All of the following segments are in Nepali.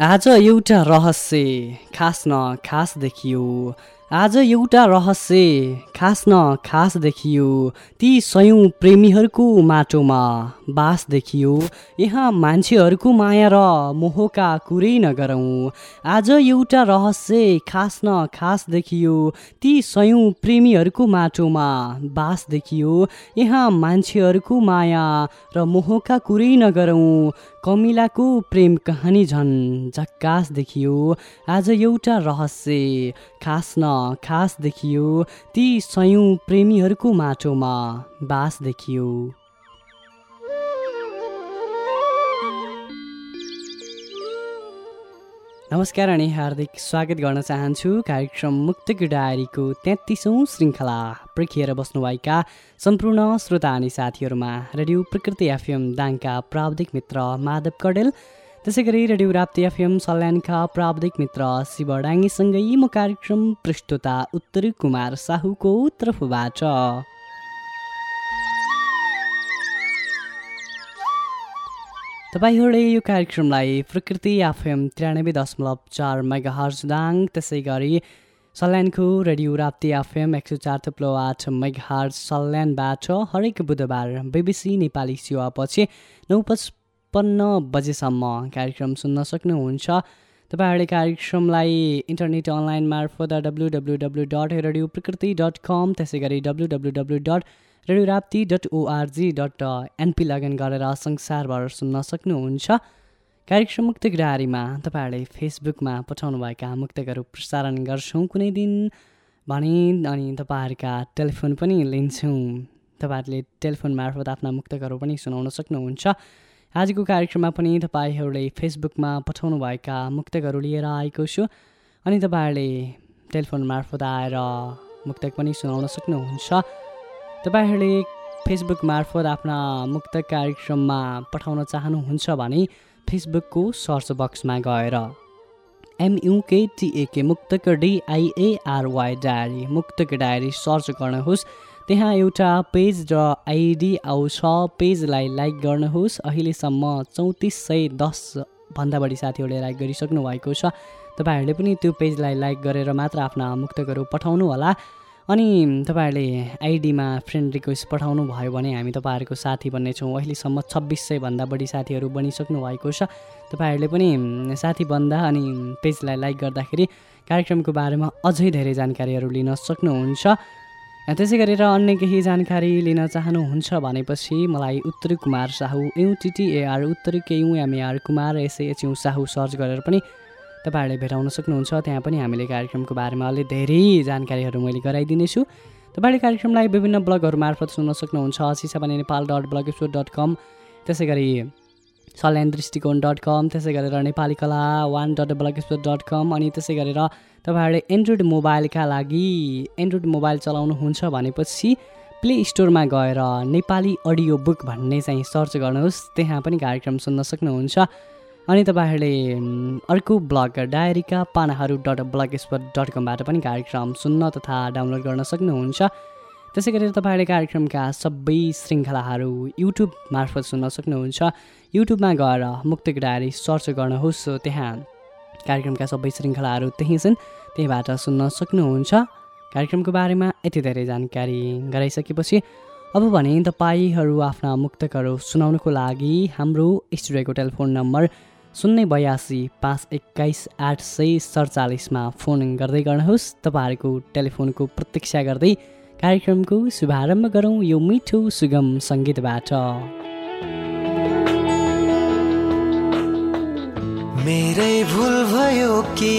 आज एउटा रहस्य खास न खास देखियो। आज एउटा रहस्य खास न खास देखियो। ती सयौँ प्रेमीहरूको माटोमा बास देखियो। यहाँ मान्छेहरूको माया र मोहका कुरै नगरौँ। आज एउटा रहस्य खास न खास देखियो। ती सयौँ प्रेमीहरूको माटोमा बास देखियो। यहाँ मान्छेहरूको माया र मोहका कुरै नगरौँ। कमिलाको प्रेम कहानी झन् झक्कास देखियो। आज एउटा रहस्य खास न खास देखियो। ती सयौँ प्रेमीहरूको माटोमा बास देखियो। नमस्कार अनि हार्दिक स्वागत गर्न चाहन्छु। कार्यक्रम मुक्तक डायरीको तेत्तिसौँ श्रृङ्खला प्रखिएर बस्नुभएका सम्पूर्ण श्रोता अनि साथीहरूमा रेडियो प्रकृति एफएम दाङका प्राविधिक मित्र माधव कडेल त्यसै गरी रेडियो राप्ती एफएम सल्यानका प्राविधिक मित्र शिव डाङ्गीसँगै म कार्यक्रम पृष्ठता उत्तरी कुमार साहुको तर्फबाट। तपाईँहरूले यो कार्यक्रमलाई प्रकृति एफएम त्रियानब्बे दशमलव चार मेगा हर्जदाङ त्यसै गरी सल्यानको रेडियो राप्ती एफएम एक सय चार थुप्लो आठ मेघार सल्यानबाट हरेक बुधबार बिबिसी नेपाली सेवापछि नौ पचपन्न बजेसम्म कार्यक्रम सुन्न सक्नुहुन्छ। तपाईँहरूले कार्यक्रमलाई इन्टरनेट अनलाइन मार्फत W W W dot radio Prakriti dot com त्यसै गरी W W W dot radio Rapti dot ORG dot NP login गरेर संसारभर सुन्न सक्नुहुन्छ। कार्यक्रम मुक्त ग्रारीमा तपाईँहरूले फेसबुकमा पठाउनुभएका मुक्तकहरू प्रसारण गर्छौँ कुनै दिन भने अनि तपाईँहरूका टेलिफोन पनि लिन्छौँ। तपाईँहरूले टेलिफोन मार्फत आफ्ना मुक्तकहरू पनि सुनाउन सक्नुहुन्छ। आजको कार्यक्रममा पनि तपाईँहरूले फेसबुकमा पठाउनुभएका मुक्तकहरू लिएर आएको छु। अनि तपाईँहरूले टेलिफोन मार्फत आएर मुक्तक पनि सुनाउन सक्नुहुन्छ। तपाईँहरूले फेसबुक मार्फत आफ्ना मुक्त कार्यक्रममा पठाउन चाहनुहुन्छ भने फेसबुकको सर्च बक्समा गएर M U K T A K Muktak D I A R Y diary Muktak diary search गर्नुहोस्। त्यहाँ एउटा पेज र आइडी आउँछ पेजलाई लाइक गर्नुहोस्। अहिलेसम्म चौतिस सय दसभन्दा बढी साथीहरूले लाइक गरिसक्नु भएको छ। तपाईँहरूले पनि त्यो पेजलाई लाइक गरेर मात्र आफ्ना मुक्तकहरू पठाउनु होला। अनि तपाईँहरूले आइडीमा फ्रेन्ड रिक्वेस्ट पठाउनु भयो भने हामी तपाईँहरूको साथी बन्नेछौँ अहिलेसम्म छब्बिस सयभन्दा बढी साथीहरू बनिसक्नु भएको छ। तपाईँहरूले पनि साथी बन्दा अनि पेजलाई लाइक गर्दाखेरि कार्यक्रमको बारेमा अझै धेरै जानकारीहरू लिन सक्नुहुन्छ। त्यसै गरेर अन्य केही जानकारी लिन चाहनुहुन्छ भनेपछि मलाई उत्तरी Kumar Sahu U T T A R Uttari K U M A R Kumar S H U Sahu search गरेर पनि तपाईँहरूले भेटाउन सक्नुहुन्छ। त्यहाँ पनि हामीले कार्यक्रमको बारेमा अलि धेरै जानकारीहरू मैले गराइदिनेछु। तपाईँले कार्यक्रमलाई विभिन्न ब्लगहरू मार्फत सुन्न सक्नुहुन्छ। Sisapani Nepal dot blog dot com. त्यसै गरी सल्यान दृष्टिकोण डट कम त्यसै गरेर Nepali Kala one dot blog dot com अनि त्यसै गरेर तपाईँहरूले एन्ड्रोइड मोबाइलका लागि एन्ड्रोइड मोबाइल चलाउनुहुन्छ भनेपछि प्ले स्टोरमा गएर नेपाली अडियो बुक भन्ने चाहिँ सर्च गर्नुहोस् त्यहाँ पनि कार्यक्रम सुन्न सक्नुहुन्छ। अनि तपाईँहरूले अर्को ब्लग डायरीका पानाहरू डट ब्लग स्पट डट कमबाट पनि कार्यक्रम सुन्न तथा डाउनलोड गर्न सक्नुहुन्छ। त्यसै गरेर तपाईँहरूले कार्यक्रमका सबै श्रृङ्खलाहरू युट्युब मार्फत सुन्न सक्नुहुन्छ। युट्युबमा गएर मुक्तिक डायरी सर्च गर्नुहोस्। त्यहाँ कार्यक्रमका सबै श्रृङ्खलाहरू त्यहीँ छन्। त्यहीँबाट सुन्न सक्नुहुन्छ। कार्यक्रमको बारेमा यति धेरै जानकारी गराइसकेपछि अब भने तपाईँहरू आफ्ना मुक्तकहरू सुनाउनुको लागि हाम्रो स्टुडियोको टेलिफोन नम्बर शून्य बयासी पाँच एक्काइस आठ सय सडचालिसमा फोन गर्दै गर्नुहोस्। तपाईँहरूको टेलिफोनको प्रतीक्षा गर्दै कार्यक्रमको शुभारम्भ गरौँ यो मिठो सुगम सङ्गीतबाट। मेरै भुल भयो कि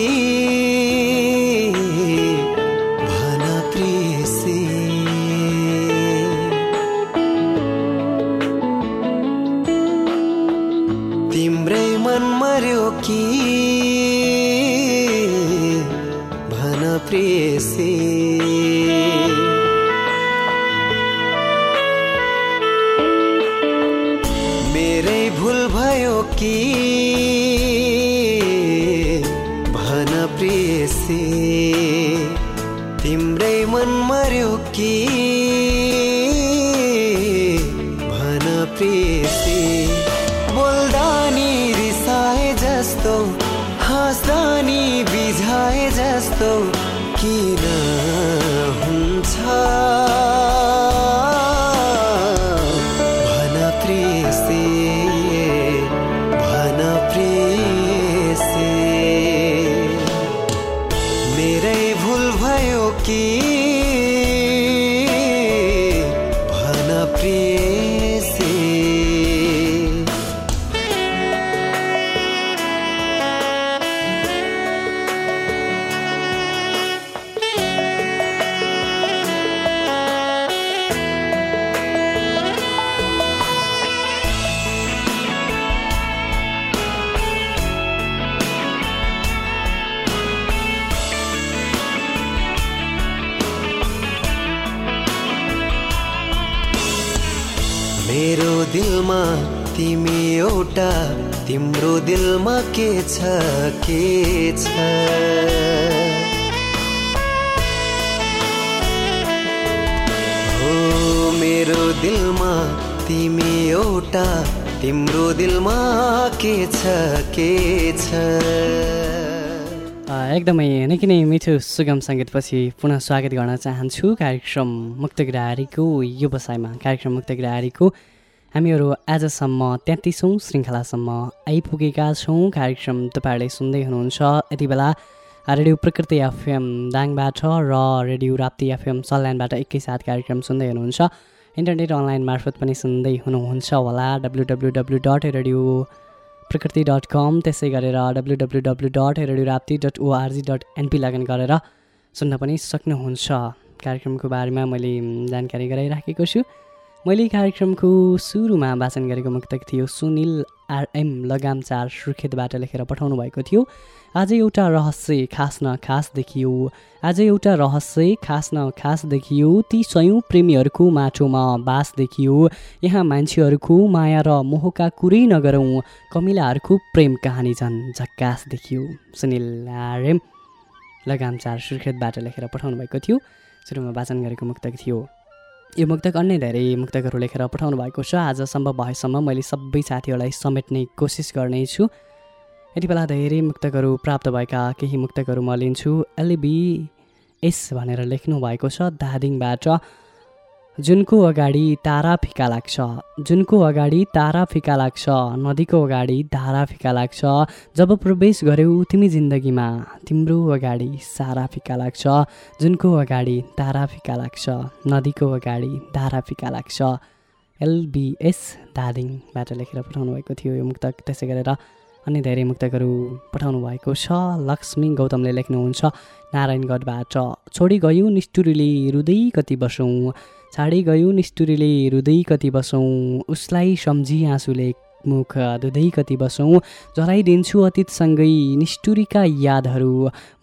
एकदमै निकै नै मिठो सुगम सङ्गीतपछि पुनः स्वागत गर्न चाहन्छु कार्यक्रम मुक्त ग्राहरीको व्यवसायमा कार्यक्रम मुक्त ग्राहरीको हामीहरू आजसम्म तेत्तिसौँ श्रृङ्खलासम्म आइपुगेका छौँ। कार्यक्रम तपाईँहरूले सुन्दै हुनुहुन्छ। यति बेला रेडियो प्रकृति एफएम दाङबाट र रेडियो राप्ती एफएम सल्यानबाट एकैसाथ कार्यक्रम सुन्दै हुनुहुन्छ। इन्टरनेट अनलाइन मार्फत पनि सुन्दै हुनुहुन्छ होला। W W W dot radio Prakriti dot com त्यसै गरेर W W W dot radio Rapti dot ORG dot NP login गरेर सुन्न पनि सक्नुहुन्छ। कार्यक्रमको बारेमा मैले जानकारी गराइराखेको छु। मैले कार्यक्रमको सुरुमा वाचन गरेको मुक्तक थियो सुनिल आरएम लगाम चार सुर्खेतबाट लेखेर पठाउनु भएको थियो। आज एउटा रहस्य खास न खास देखियो। आज एउटा रहस्य खास न खास देखियो। ती सयौँ प्रेमीहरूको माटोमा बास देखियो। यहाँ मान्छेहरूको माया र मोहका कुरै नगरौँ। कमिलाहरूको प्रेम कहानी झन् झक्कास देखियो। सुनिल आर्यम लगाम चार सुर्खेतबाट लेखेर पठाउनु भएको थियो। सुरुमा वाचन गरेको मुक्तक थियो। यो मुक्तक अन्य धेरै मुक्तकहरू लेखेर पठाउनु भएको छ। आज सम्भव भएसम्म मैले सबै साथीहरूलाई समेट्ने कोसिस गर्नेछु। यति बेला धेरै मुक्तकहरू प्राप्त भएका केही मुक्तकहरू म लिन्छु। एलबी भनेर लेख्नु भएको छ दादिङबाट। जुनको अगाडि तारा फिका लाग्छ। जुनको अगाडि तारा फिका लाग्छ। नदीको अगाडि धारा फिका लाग्छ। जब प्रवेश गर्यौ तिमी जिन्दगीमा तिम्रो अगाडि सारा फिका लाग्छ। जुनको अगाडि तारा फिका लाग्छ। नदीको अगाडि धारा फिका लाग्छ। एलबिएस दादिङबाट लेखेर पठाउनु भएको थियो यो मुक्तक। त्यसै गरेर अन्य धेरै मुक्तकहरू पठाउनु भएको छ। लक्ष्मी गौतमले लेख्नुहुन्छ नारायणगढबाट छोडी गयो निष्ठुरीले रुँदै कति बसौँ छाडी गयो निष्ठुरीले रुँदै कति बसौँ उसलाई सम्झी आँसुले मुख धुँदै कति बसौँ जलाइदिन्छु अतीतसँगै निष्ठुरीका यादहरू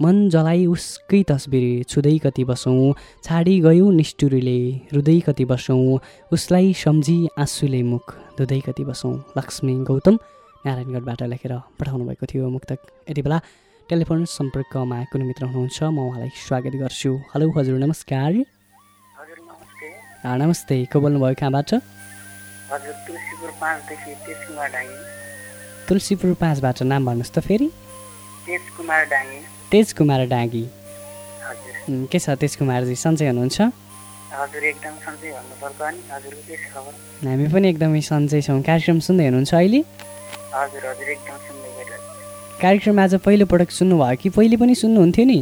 मन जलाइ उसकै तस्बिर छुँदै कति बसौँ छाडी गयो निष्ठुरीले रुँदै कति बसौँ उसलाई सम्झी आँसुले मुख धुँदै कति बसौँ। लक्ष्मी गौतम नारायणगढबाट लेखेर पठाउनु भएको थियो मुक्तक। यति बेला टेलिफोन सम्पर्कमा कुनै मित्र हुनुहुन्छ म उहाँलाई स्वागत गर्छु। हेलो हजुर नमस्कार। हजुर नमस्ते। को बोल्नुभयो कहाँबाट? तुलसीपुर पाँचबाट नाम भन्नुहोस् त फेरि। तेज कुमार डाँगी। के छ तेज कुमारजी सन्चै हुनुहुन्छ हामी पनि एकदमै सन्चै छौँ। कार्यक्रम सुन्दै हुनुहुन्छ अहिले? हजुर हजुर एकदम सुन्दै गइरहेको कार्यक्रम आज पहिलोपटक सुन्नुभयो कि? पहिले पनि सुन्नुहुन्थ्यो नि?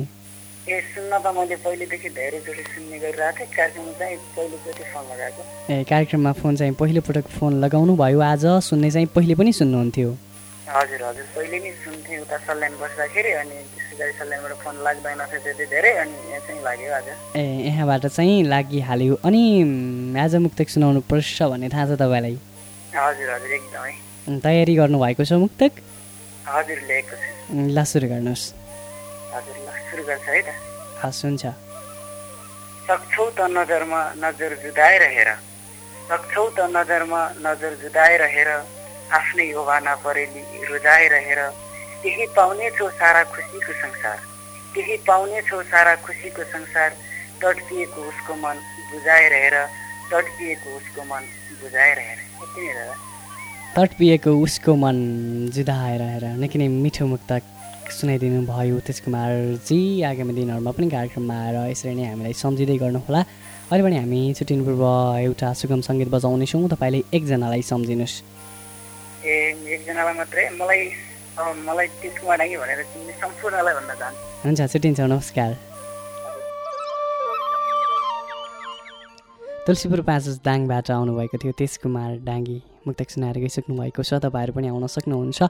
ए सुन्न त मैले पहिलेदेखि धेरैचोटि सुन्ने गरिरहेको थिएँ। कार्यक्रम चाहिँ पहिलोचोटि फोन लगाएको। ए कार्यक्रममा फोन चाहिँ पहिलोपटक फोन लगाउनु भयो आज। सुन्ने चाहिँ पहिले पनि सुन्नुहुन्थ्यो। हजुर हजुर पहिले नै सुन्थेँ उता सल्यान बस्दाखेरि अनि त्यसै गरी सल्यानबाट फोन लाग्दैन थियो त्यति धेरै अनि यहाँ चाहिँ लाग्यो आज। ए यहाँबाट चाहिँ लागिहाल्यो। अनि आज मुक्तक सुनाउनु पर्छ भन्ने थाहा छ तपाईँलाई? हजुर हजुर एकदमै। तयारी गर्नुभएको छ मुक्तक? हजुर ल्याएको छु। ल सुरु गर्नुहोस्। हजुर ल सुरु गर्छ है त। हस् हुन्छ। सक्छौ त नजरमा नजर जुदाइरहेर सक्छौ त नजरमा नजर जुदाइरहेर आफ्नै ओभाना परेली रुजाइरहेर केही पाउनेछौ सारा खुसीको संसार। केही पाउनेछौ सारा खुसीको संसार। तडपिएको उसको मन बुझाइरहेर तडपिएको उसको मन बुझाइरहेर यति नै दादा तट पिएको उसको मन जुदाएर हेर निकै नै मिठो मुक्तक सुनाइदिनु भयो तेज कुमारजी आगामी दिनहरूमा पनि कार्यक्रममा आएर यसरी नै हामीलाई सम्झिँदै गर्नुहोला। अहिले पनि हामी छुट्टिनु पूर्व एउटा सुगम सङ्गीत बजाउनेछौँ तपाईँले एकजनालाई सम्झिनुहोस्। ए एकजनालाई मात्रै? मलाई मलाई भनेर सम्पूर्णलाई भन्न चाहन्छु। हुन्छ छुट्टिन्छौँ। नमस्कार। तुलसीपुर पाँच दाङबाट आउनुभएको थियो तेज कुमार डाङ्गी मुक्तक सुनाएर गइसक्नु भएको छ तपाईँहरू पनि आउन सक्नुहुन्छ।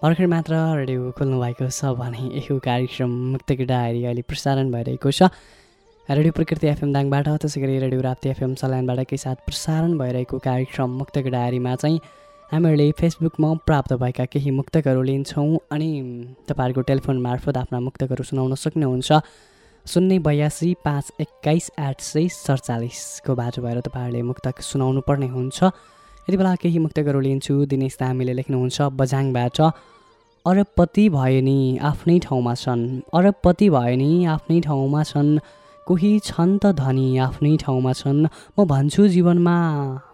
भर्खर मात्र रेडियो खोल्नु भएको छ भने यो कार्यक्रम मुक्तक डायरी अहिले प्रसारण भइरहेको छ। रेडियो प्रकृति एफएम दाङबाट त्यसै गरी रेडियो राप्ती एफएम सल्यानबाट के साथ प्रसारण भइरहेको कार्यक्रम मुक्तक डायरीमा चाहिँ हामीहरूले फेसबुकमा प्राप्त भएका केही मुक्तकहरू लिन्छौँ अनि तपाईँहरूको टेलिफोन मार्फत आफ्ना मुक्तकहरू सुनाउन सक्नुहुन्छ। शून्य बयासी पाँच एक्काइस आठ सय सडचालिसको बाटो भएर तपाईँहरूले मुक्तक सुनाउनु पर्ने हुन्छ। यति बेला केही मुक्तकहरू लिन्छु। दिनेश तामीले लेख्नुहुन्छ बझाङबाट अरबपति भयो नि आफ्नै ठाउँमा छन्। अरबपति भयो नि आफ्नै ठाउँमा छन्। कोही छन् त धनी आफ्नै ठाउँमा छन्। म भन्छु जीवनमा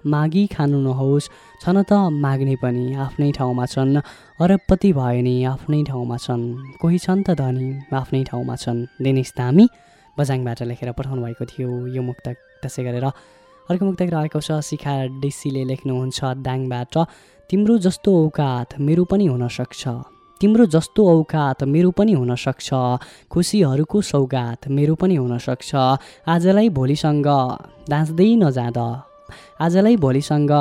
मागी खानु नहोस्। छन त माग्ने पनि आफ्नै ठाउँमा छन्। अरबपति भयो नि आफ्नै ठाउँमा छन्। कोही छन् त धनी आफ्नै ठाउँमा छन्। दिनेश धामी बजाङबाट लेखेर पठाउनु भएको थियो। यो मुक्तक त्यसै गरेर। अर्को मुक्तक रहेको छ शिखा डिसीले लेख्नुहुन्छ दाङबाट। तिम्रो जस्तो औकात मेरो पनि हुनसक्छ तिम्रो जस्तो औकात मेरो पनि हुनसक्छ खुसीहरूको सौगात मेरो पनि हुनसक्छ आजलाई भोलिसँग दाँच्दै नजाँदा। आजलाई भोलिसँग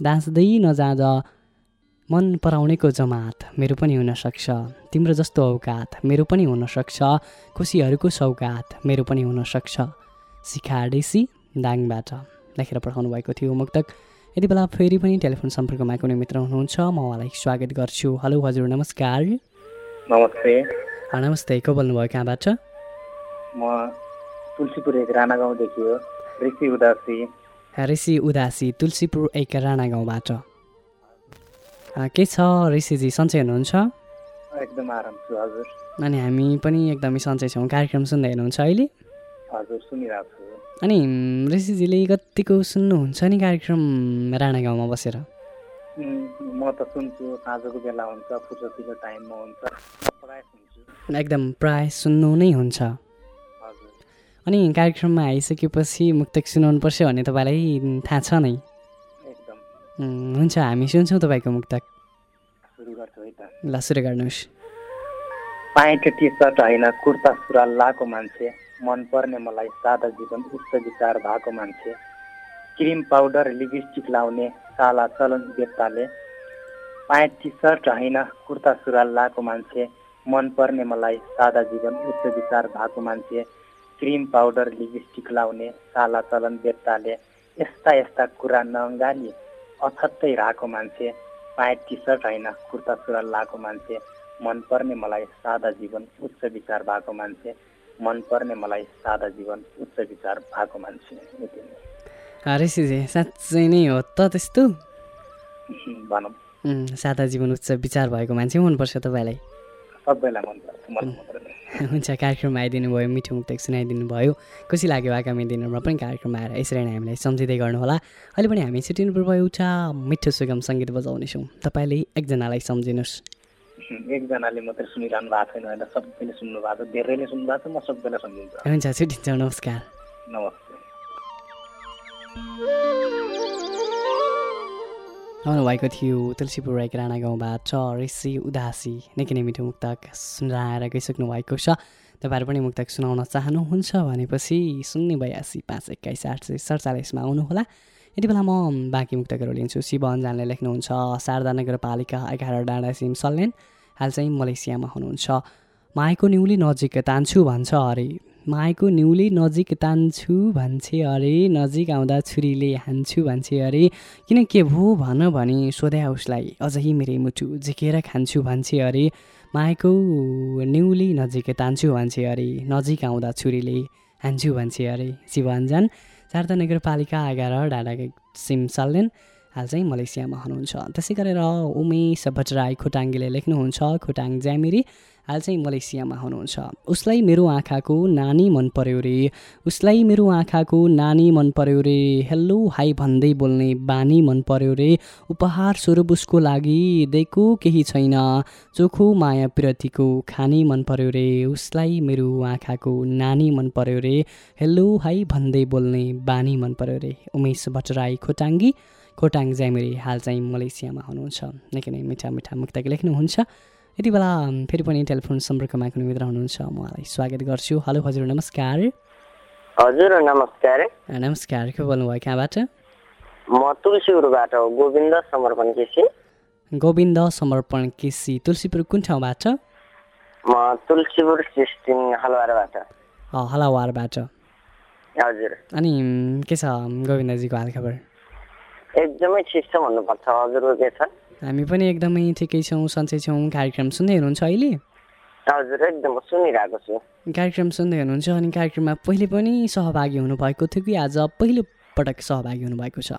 दाँच्दै नजाँदा। मन पराउनेको जमात मेरो पनि हुनसक्छ तिम्रो जस्तो औकात मेरो पनि हुनसक्छ खुसीहरूको सौगात मेरो पनि हुनसक्छ सिखाडेसी दाङबाट। लेखेर पठाउनु भएको थियो मुक्तक। यति बेला फेरि पनि टेलिफोन सम्पर्कमा कुनै मित्र हुनुहुन्छ म उहाँलाई स्वागत गर्छु। हेलो हजुर नमस्कार। नमस्ते। नमस्ते को बोल्नुभयो कहाँबाट? म तुलसीपुर एक राणा गाउँदेखि हो ऋषि उदासी। ऋषि उदासी तुलसीपुर एक राणा गाउँबाट के छ ऋषिजी सन्चै हुनुहुन्छ? एकदम आराम छु हजुर। अनि हामी पनि एकदमै सन्चै छौँ कार्यक्रम सुन्दै हुनुहुन्छ अहिले? हजुर सुनिरहेको छु। अनि ऋषिजीले कतिको सुन्नुहुन्छ नि कार्यक्रम राणा गाउँमा बसेर? म त सुन्छु। साँझको बेला हुन्छ फुर्सतिको टाइममा हुन्छ। प्रायः सुन्छु। एकदम प्राय सुन्नु नै हुन्छ। अनि कार्यक्रममा आइसकेपछि मुक्तक सुनाउनु पर्छ भन्ने तपाईँलाई थाहा छ नै? एकदम। हुन्छ हामी सुन्छौँ तपाईँको मुक्तक। ल सुरु गर्नुहोस्। प्यान्ट टी सर्ट होइन कुर्ता सुरुवाल लाएको मान्छे। मनपर्ने मलाई सादा जीवन उच्च विचार भएको मान्छे। क्रिम पाउडर लिपस्टिक लाउने साला चलन बेत्ताले प्यान्ट टी सर्ट होइन कुर्ता सुरुवाल लाएको मान्छे। मनपर्ने मलाई सादा जीवन उच्च विचार भएको मान्छे। क्रिम पाउडर लिपस्टिक लाउने साला चलन बेत्ताले यस्ता यस्ता कुरा नअङ्गाली अथत्तै राखेको मान्छे। प्यान्ट टी सर्ट होइन कुर्ता सुरुवाल लाएको मान्छे। मनपर्ने मलाई सादा जीवन उच्च विचार भएको मान्छे। मनपर्ने मलाई सादा जीवन उच्च विचार भएको मान्छे यति नै। ऋषिजी साँच्चै नै हो त त्यस्तो? भनौँ। सादा जीवन उच्च विचार भएको मान्छे मनपर्छ तपाईँलाई। सबैलाई मनपर्छ। हुन्छ कार्यक्रममा आइदिनु भयो मिठो मुक्तक सुनाइदिनु भयो। खुसी लाग्यो आगामी दिनहरूमा पनि कार्यक्रममा आएर यसरी नै हामीलाई सम्झिँदै गर्नुहोला। अहिले पनि हामी छुट्टिनु पूर्व एउटा मिठो सुगम सङ्गीत बजाउनेछौँ। तपाईँले एकजनालाई सम्झिनुहोस्। एकजनाले मात्रै सुनिरहनु भएको छैन होइन सबैले सुन्नु भएको छ। धेरैले सुन्नु भएको छ म सबैलाई सम्झिन्छ। हुन्छ छुट्टिन्छौँ नमस्कार। नमस्ते। आउनुभएको थियो तुलसीपुर एक राणा गाउँबाट ऋषि उदासी निकै नै मिठो मुक्तक सुनाएर गइसक्नु भएको छ। तपाईँहरू पनि मुक्तक सुनाउन चाहनुहुन्छ भनेपछि शून्य बयासी पाँच एक्काइस आठ सय सडचालिसमा आउनुहोला। यति बेला म बाँकी मुक्तकहरू लिन्छु शिव अन्जानले लेख्नुहुन्छ शारदा नगरपालिका एघार डाँडा सिम सल्यान हाल चाहिँ मलेसियामा हुनुहुन्छ। माएको निउली नजिक तान्छु भन्छ अरे। माएको निउली नजिक तान्छु भन्छे अरे। नजिक आउँदा छुरीले हान्छु भन्छे अरे। किन के भो भन भने सोध्या उसलाई। अझै मेरै मुटु झिकेर खान्छु भन्छे अरे। माएको निउली नजिक तान्छु भन्छे अरे। नजिक आउँदा छुरीले हान्छु भन्छे अरे। शिव अन्जान शारदा नगरपालिका एघार डाँडा सिम सल्यान हाल चाहिँ मलेसियामा हुनुहुन्छ। त्यसै गरेर उमेश भट्टराई खोटाङ्गीले लेख्नुहुन्छ खोटाङ ज्यामिरी हाल चाहिँ मलेसियामा हुनुहुन्छ। उसलाई मेरो आँखाको नानी मन पर्यो रे। उसलाई मेरो आँखाको नानी मन पर्यो रे। हेलो हाई भन्दै बोल्ने बानी मन पर्यो रे। उपहार स्वरूप उसको लागि दिएको केही छैन। चोखो माया प्रतिको खानी मन पर्यो रे। उसलाई मेरो आँखाको नानी मन पर्यो रे। हेलो हाई भन्दै बोल्ने बानी मन पर्यो रे। उमेश भट्टराई खोटाङ्गी खोटाङ ज्यामिरी हाल चाहिँ मलेसियामा हुनुहुन्छ। निकै नै मिठा मिठा मुक्तक लेख्नुहुन्छ। यति बेला फेरि पनि टेलिफोन सम्पर्कमा कुनै मित्र हुनुहुन्छ। म उहाँलाई स्वागत गर्छु। हेलो हजुर नमस्कार। हजुर नमस्कार। नमस्कार के बोल्नुभयो कहाँबाट? म तुलसीपुरबाट हो गोविन्द समर्पण केसी। गोविन्द समर्पण केसी तुलसीपुर कुन ठाउँबाट? म तुलसीपुर सिक्सटिन हलवारबाट। हलावारबाट। हजुर। अनि के छ गोविन्दजीको हालखबर? एकदमै ठिक छ भन्नुपर्छ हजुरको के छ हामी पनि एकदमै ठिकै छौँ सन्चै छौँ कार्यक्रम सुन्दै हुनुहुन्छ अहिले? हजुर एकदम सुनिरहेको छु। कार्यक्रम सुन्दै हुनुहुन्छ अनि कार्यक्रममा पहिले पनि सहभागी हुनुभएको थियो कि आज पहिलो पटक सहभागी हुनुभएको छ?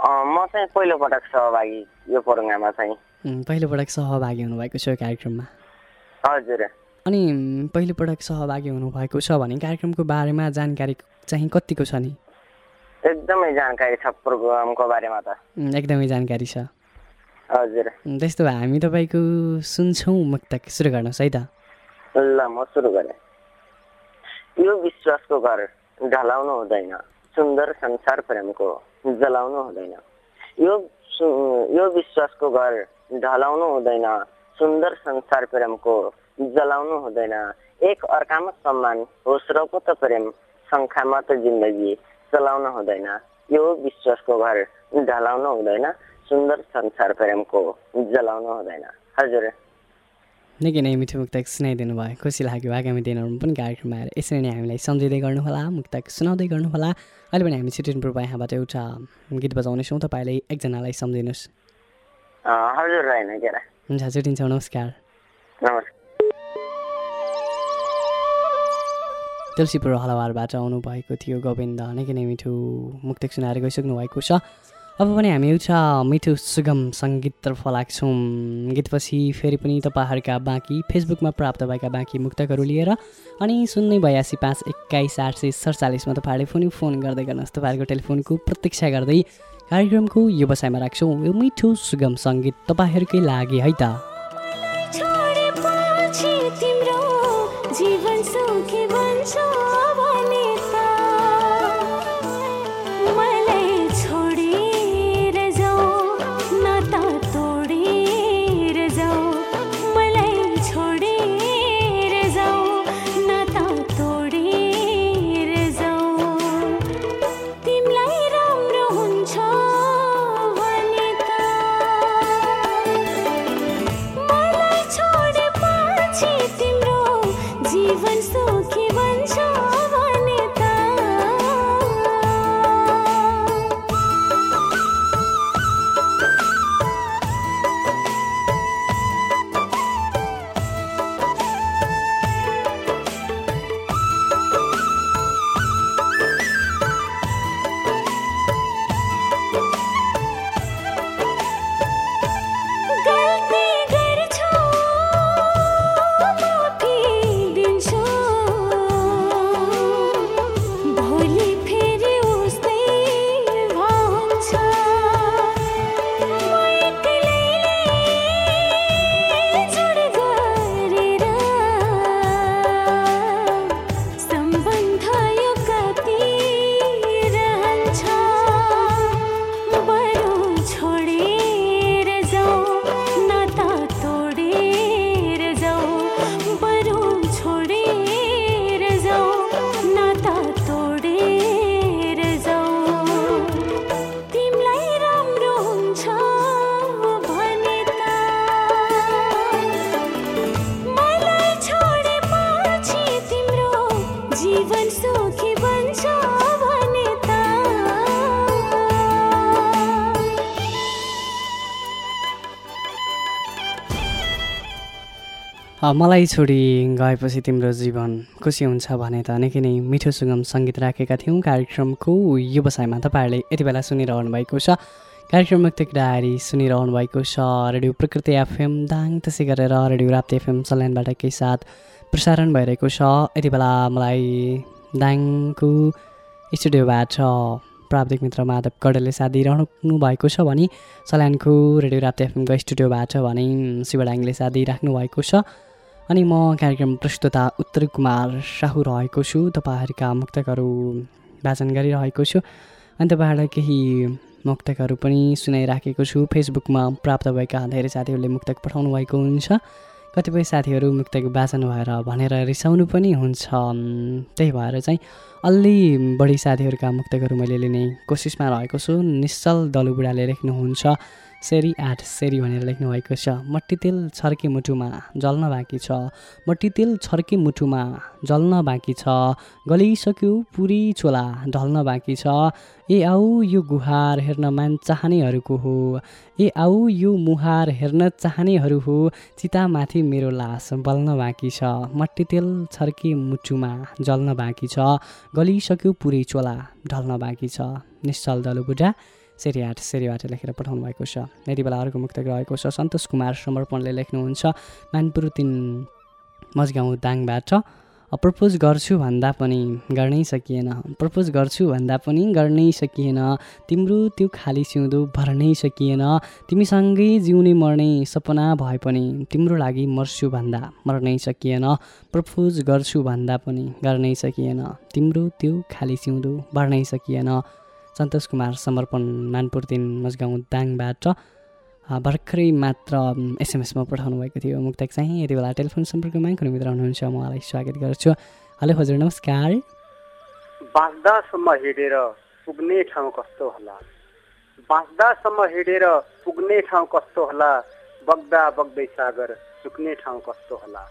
म चाहिँ पहिलोपटक सहभागी यो पोरङ्गामा चाहिँ। उम्, पहिलोपटक सहभागी हुनुभएको छ कार्यक्रममा? हजुर। अनि पहिलोपटक सहभागी हुनुभएको छ भने कार्यक्रमको बारेमा जानकारी चाहिँ कतिको छ नि? एकदमै जानकारी छ प्रोग्रामको बारेमा त। एकदमै जानकारी छ। हजुर। त्यस्तो भए हामी तपाईँको सुन्छौँ मुक्तक सुरु गर्नुहोस् है त। ल म सुरु गरेँ। यो विश्वासको घर ढलाउनु हुँदैन सुन्दर संसार प्रेमको जलाउनु हुँदैन। यो यो विश्वासको घर ढलाउनु हुँदैन सुन्दर संसार प्रेमको जलाउनु हुँदैन। एक अर्कामा सम्मान होस् र त प्रेम शङ्खामा त जिन्दगी। चलाउनु हुँदैन। यो विश्वासको घर ढलाउनु हुँदैन। सुन्दर संसार प्रेमको जलाउनु हुँदैन। हजुर। निकै नै मिठो मुक्तक सुनाइदिनु भयो। खुसी लाग्यो। आगामी दिनहरूमा पनि कार्यक्रममा आएर यसरी नै हामीलाई सम्झिँदै गर्नुहोला मुक्तक सुनाउँदै गर्नुहोला। अहिले पनि हामी छिटिन पूर्व यहाँबाट एउटा गीत बजाउनेछौँ तपाईँले एकजनालाई सम्झिनुहोस्। हजुर हुन्छ छुट्टिन्छौँ। नमस्कार। नमस्कार। तुलसीपुर हलवारबाट आउनुभएको थियो। गोविन्द निकै नै मिठो मुक्तक सुनाएर गइसक्नु भएको छ? अब पनि हामी एउटा मिठो सुगम सङ्गीततर्फ लाग्छौँ। गीतपछि फेरि पनि तपाईँहरूका बाँकी फेसबुकमा प्राप्त भएका बाँकी मुक्तकहरू लिएर अनि शून्य बयासी पाँच एक्काइस आठ सय सडचालिसमा तपाईँहरूले फोन फोन गर्दै गर्नुहोस्। तपाईँहरूको टेलिफोनको प्रतीक्षा गर्दै कार्यक्रमको व्यवसायमा राख्छौँ। यो मिठो सुगम सङ्गीत तपाईँहरूकै लागि है त। मलाई छोडी गएपछि तिम्रो जीवन खुसी हुन्छ भने त निकै नै मिठो सुगम सङ्गीत राखेका थियौँ। कार्यक्रमको व्यवसायमा तपाईँहरूले यति बेला सुनिरहनु भएको छ। कार्यक्रम मुक्तक डायरी सुनिरहनु भएको छ। रेडियो प्रकृति एफएम दाङ त्यसै गरेर रेडियो राप्ती एफएम सल्यानबाट केही साथ प्रसारण भइरहेको छ। यति बेला मलाई दाङको स्टुडियोबाट प्राविधिक मित्र माधव कडेलले साथ दिइरहनु भएको छ भने सल्यानको रेडियो राप्ती एफएमको स्टुडियोबाट भने शिवडाङले साथ दिइराख्नु भएको छ। अनि म कार्यक्रम प्रस्तुता उत्तर कुमार साहु रहेको छु तपाईँहरूका मुक्तकहरू वाचन गरिरहेको छु। अनि तपाईँहरूलाई केही मुक्तकहरू पनि सुनाइराखेको छु। फेसबुकमा प्राप्त भएका धेरै साथीहरूले मुक्तक पठाउनु भएको हुन्छ। कतिपय साथीहरू मुक्तक वाचन भएर भनेर रिसाउनु पनि हुन्छ त्यही भएर चाहिँ अलि बढी साथीहरूका मुक्तकहरू मैले लिने कोसिसमा रहेको छु। निश्चल दलु बुढाले लेख्नुहुन्छ। सेरी आठ सेरी भनेर लेख्नु भएको छ। मट्टी तेल छर्के मुटुमा जल्न बाँकी छ। मट्टी तेल छर्के मुटुमा जल्न बाँकी छ। गलिसक्यो पुरी चोला ढल्न बाँकी छ। ए आऊ यो गुहार हेर्न मान चाहनेहरूको हो। ए आऊ यो मुहार हेर्न चाहनेहरू हो। चितामाथि मेरो लास बल्न बाँकी छ। मट्टी तेल छर्के मुटुमा जल्न बाँकी छ। गलिसक्यो पुरै चोला ढल्न बाँकी छ। निश्चल दलु बुढा। सेरी आठ सेरीबाट लेखेर पठाउनु भएको छ यति बेला अर्को मुक्त रहेको छ सन्तोष कुमार समर्पणले लेख्नुहुन्छ मानपुर तिन मजगाउँ दाङबाट प्रपोज गर्छु भन्दा पनि गर्नै सकिएन प्रपोज गर्छु भन्दा पनि गर्नै सकिएन तिम्रो त्यो खाली सिउँदो भर्नै सकिएन तिमीसँगै जिउने मर्ने सपना भए पनि तिम्रो लागि मर्छु भन्दा मर्नै सकिएन प्रपोज गर्छु भन्दा पनि गर्नै सकिएन तिम्रो त्यो खाली सिउँदो भर्नै सकिएन सन्तोष कुमार समर्पण मानपुर तिन मजगाउँ दाङबाट भर्खरै मात्र एसएमएसमा पठाउनु भएको थियो। मुक्तक चाहिँ यति बेला टेलिफोन सम्पर्कमा कुनै मित्र हुनुहुन्छ म उहाँलाई स्वागत गर्छु। हेलो हजुर नमस्कार। बाँच्दासम्म हिँडेर पुग्ने ठाउँ कस्तो होला? बाँच्दासम्म हिँडेर पुग्ने ठाउँ कस्तो होला? बग्दा बग्दै सागर सुक्ने ठाउँ कस्तो होला?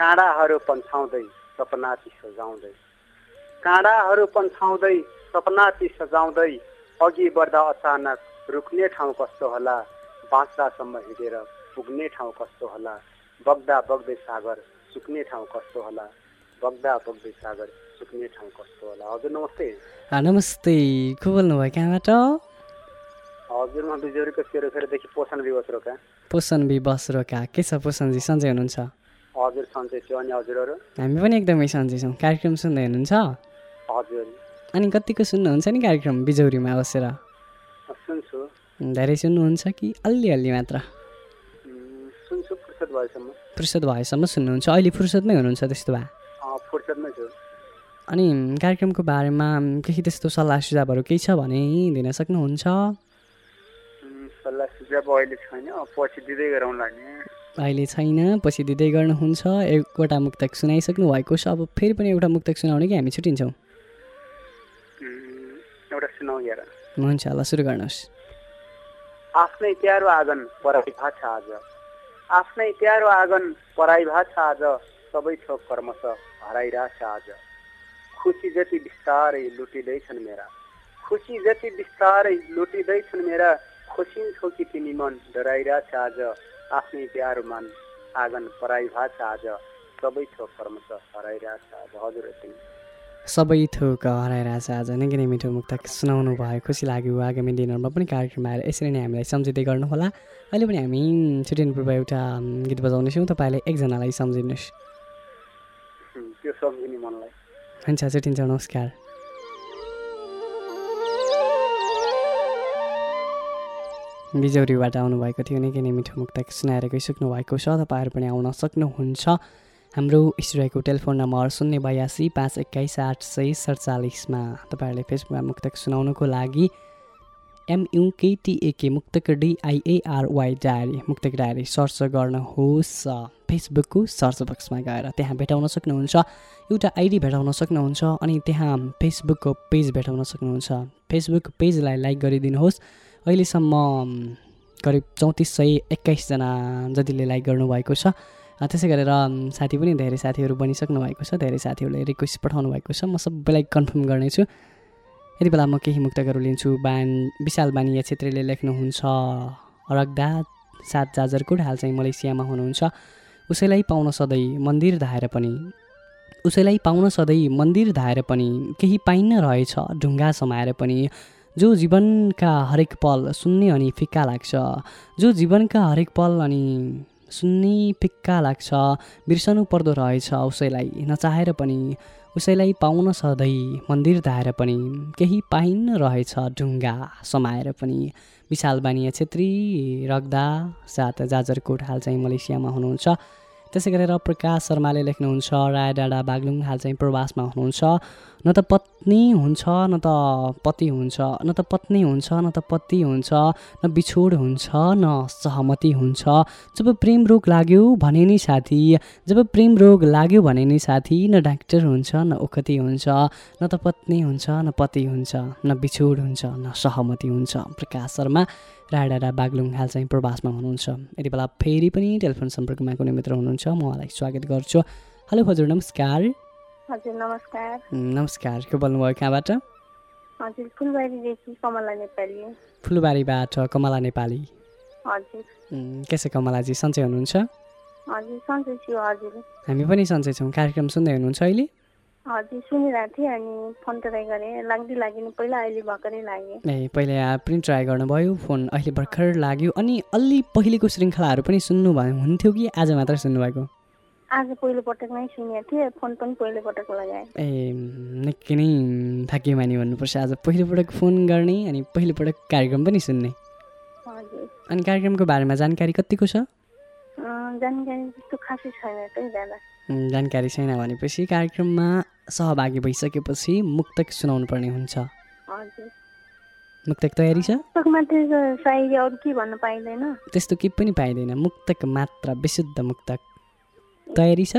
काँडाहरू पन्छाउँदै सपना ती सजाउँदै। काँडाहरू पन्छाउँदै सपना ती सजाउँदै अघि बढ्दा अचानक रुक्ने ठाउँ कस्तो होला बाँच्दासम्म हिँडेर पुग्ने ठाउँ कस्तो होला बग्दा बग्दै सागर सुक्ने ठाउँ कस्तो होला बग्दा बग्दै सागर सुक्ने ठाउँ कस्तो होला। हजुर नमस्ते। नमस्ते। को बोल्नुभयो? कहाँबाट? हजुर म बिजोरीको सेरोफेरोदेखि पोषण रोका पोषण के छ पोषणजी? सन्चै हुनुहुन्छ? हजुर सन्चै छु। अनि हजुरहरू? हामी पनि एकदमै सन्चै छौँ। कार्यक्रम सुन्दै हुनुहुन्छ? हजुर। अनि कतिको सुन्नुहुन्छ नि कार्यक्रम बिजौरीमा बसेर? सुन्छु। धेरै सुन्नुहुन्छ कि अलिअलि मात्र? सुन्छु फुर्सद भएसम्म। फुर्सद भएसम्म सुन्नुहुन्छ। अहिले फुर्सदमै हुनुहुन्छ त्यस्तो भए? अँ, फुर्सदमै छु। अनि कार्यक्रमको बारेमा केही त्यस्तो सल्लाह सुझावहरू केही छ भने दिन सक्नुहुन्छ? उम्, सल्लाह सुझाव अहिले छैन। पछि दिँदै गरौँला नि। अहिले छैन पछि दिँदै गर्नुहुन्छ। एकवटा मुक्तक सुनाइसक्नु भएको छ। अब फेरि पनि एउटा मुक्तक सुनाउने कि हामी छुट्टिन्छौँ? यार हुन्छ ल सुरु गर्नुहोस्। आफ्नै प्यारो आँगन पराई भा छ आज। आफ्नै प्यारो आँगन पराई भा छ आज। सबै थोक कर्मश हराइरहेछ आज। खुसी जति बिस्तारै लुटिँदैछन् मेरा। खुसी जति बिस्तारै लुटिँदैछन् मेरा। खोसिन्छौ कि तिमी मन डराइरहेछ आज। आफ्नै प्यारो मन आँगन पराई भा छ आज। सबै थोक कर्मश हराइरहेछ आज। हजुर यति नै। सबै थोक हराइरहेछ आज। निकै नै मिठो मुक्तक सुनाउनु भयो। खुसी लाग्यो। आगामी दिनहरूमा पनि कार्यक्रममा आएर यसरी नै हामीलाई सम्झिँदै गर्नुहोला। अहिले पनि हामी छुट्टिनु पूर्व एउटा गीत बजाउनेछौँ। तपाईँले एकजनालाई सम्झिनुहोस्। उम्, त्यो सम्झिने मनलाई। हुन्छ छुट्टिन्छ। नमस्कार। बिजौरीबाट आउनुभएको थियो। निकै नै मिठो मुक्तक सुनाएर गइसक्नु भएको छ। तपाईँहरू पनि आउन सक्नुहुन्छ। हाम्रो स्टुडियोको टेलिफोन नम्बर शून्य बयासी पाँच एक्काइस आठ सय सडचालिसमा तपाईँहरूले फेसबुकमा मुक्तक सुनाउनुको लागि M U K T A K Muktak D I A R Y diary Muktak diary search गर्नुहोस्। फेसबुकको सर्च बक्समा गएर त्यहाँ भेटाउन सक्नुहुन्छ एउटा आइडी भेटाउन सक्नुहुन्छ अनि त्यहाँ फेसबुकको पेज भेटाउन सक्नुहुन्छ। फेसबुक पेजलाई लाइक गरिदिनुहोस्। अहिलेसम्म करिब चौतिस सय एक्काइसजना जतिले लाइक गर्नुभएको छ। त्यसै गरेर साथी पनि धेरै साथीहरू बनिसक्नु भएको छ धेरै साथीहरूले रिक्वेस्ट पठाउनु भएको छ। म सबैलाई कन्फर्म गर्नेछु। यति बेला म केही मुक्तकहरू लिन्छु। बान विशाल बानिया छेत्रीले लेख्नुहुन्छ रग्दा सात जाजरकोट हाल चाहिँ मलेसियामा हुनुहुन्छ। उसैलाई पाउन सधैँ मन्दिर धाएर पनि उसैलाई पाउन सधैँ मन्दिर धाएर पनि केही पाइन्न रहेछ। ढुङ्गा समाएर पनि जो जीवनका हरेक पल सुन्ने अनि फिक्का लाग्छ। जो जीवनका हरेक पल अनि सुन्ने फिक्का लाग्छ बिर्सनु पर्दो रहेछ उसैलाई। नचाहेर पनि उसैलाई पाउन सधैँ मन्दिर धाएर पनि केही पाइन्न रहेछ ढुङ्गा समाएर पनि। विशाल बानिया छेत्री रग्दा साथ जाजरकोट हाल चाहिँ मलेसियामा हुनुहुन्छ। त्यसै गरेर प्रकाश शर्माले लेख्नुहुन्छ राय डाँडा बागलुङ हाल चाहिँ प्रवासमा हुनुहुन्छ न त पत्नी हुन्छ न त पति हुन्छ न त पत्नी हुन्छ न त पति हुन्छ न बिछोड हुन्छ न सहमति हुन्छ जब प्रेम रोग लाग्यो भने नि साथी जब प्रेम रोग लाग्यो भने नि साथी न डाक्टर हुन्छ न ओखती हुन्छ न त पत्नी हुन्छ न पति हुन्छ न बिछोड हुन्छ न सहमति हुन्छ प्रकाश शर्मा राडाडा बागलुङ हाल चाहिँ प्रवासमा हुनुहुन्छ। यति बेला फेरि पनि टेलिफोन सम्पर्कमा कुनै मित्र हुनुहुन्छ म उहाँलाई स्वागत गर्छु। हेलो हजुर नमस्कार। हजुर नमस्कार। नमस्कार को बोल्नुभयो कहाँबाट? फुलबारीबाट कमला नेपाली। हजुर। उम्, के छ कमलाजी सन्चै हुनुहुन्छ? हामी पनि सन्चै छौँ कार्यक्रम सुन्दै हुनुहुन्छ अहिले? हजुर सुनिरहेको थिएँ अनि फोन ट्राई गरेँ लाग्दै लागेन पहिला अहिले भर्खरै लागेँ ए पहिला पनि ट्राई गर्नुभयो फोन अहिले भर्खर लाग्यो अनि अलि पहिलेको श्रृङ्खलाहरू पनि सुन्नु भयो हुन्थ्यो कि आज मात्र सुन्नुभएको? आज पहिलोपटक नै सुनेको थिएँ फोन पनि पहिलोपटक लगाएँ। ए निकै नै भाग्यमानी भन्नुपर्छ आज पहिलोपटक फोन गर्ने अनि पहिलोपटक कार्यक्रम पनि सुन्ने। हजुर। अनि कार्यक्रमको बारेमा जानकारी कतिको छ? जानकारी त्यस्तो खासै छैन जानकारी छैन भनेपछि कार्यक्रममा सहभागी भइसकेपछि मुक्तक सुनाउनु पर्ने हुन्छ मुक्तक तयारी छ? त्यस्तो केही पनि पाइँदैन। मुक्तक मात्र विशुद्ध मुक्तक। तयारी छ?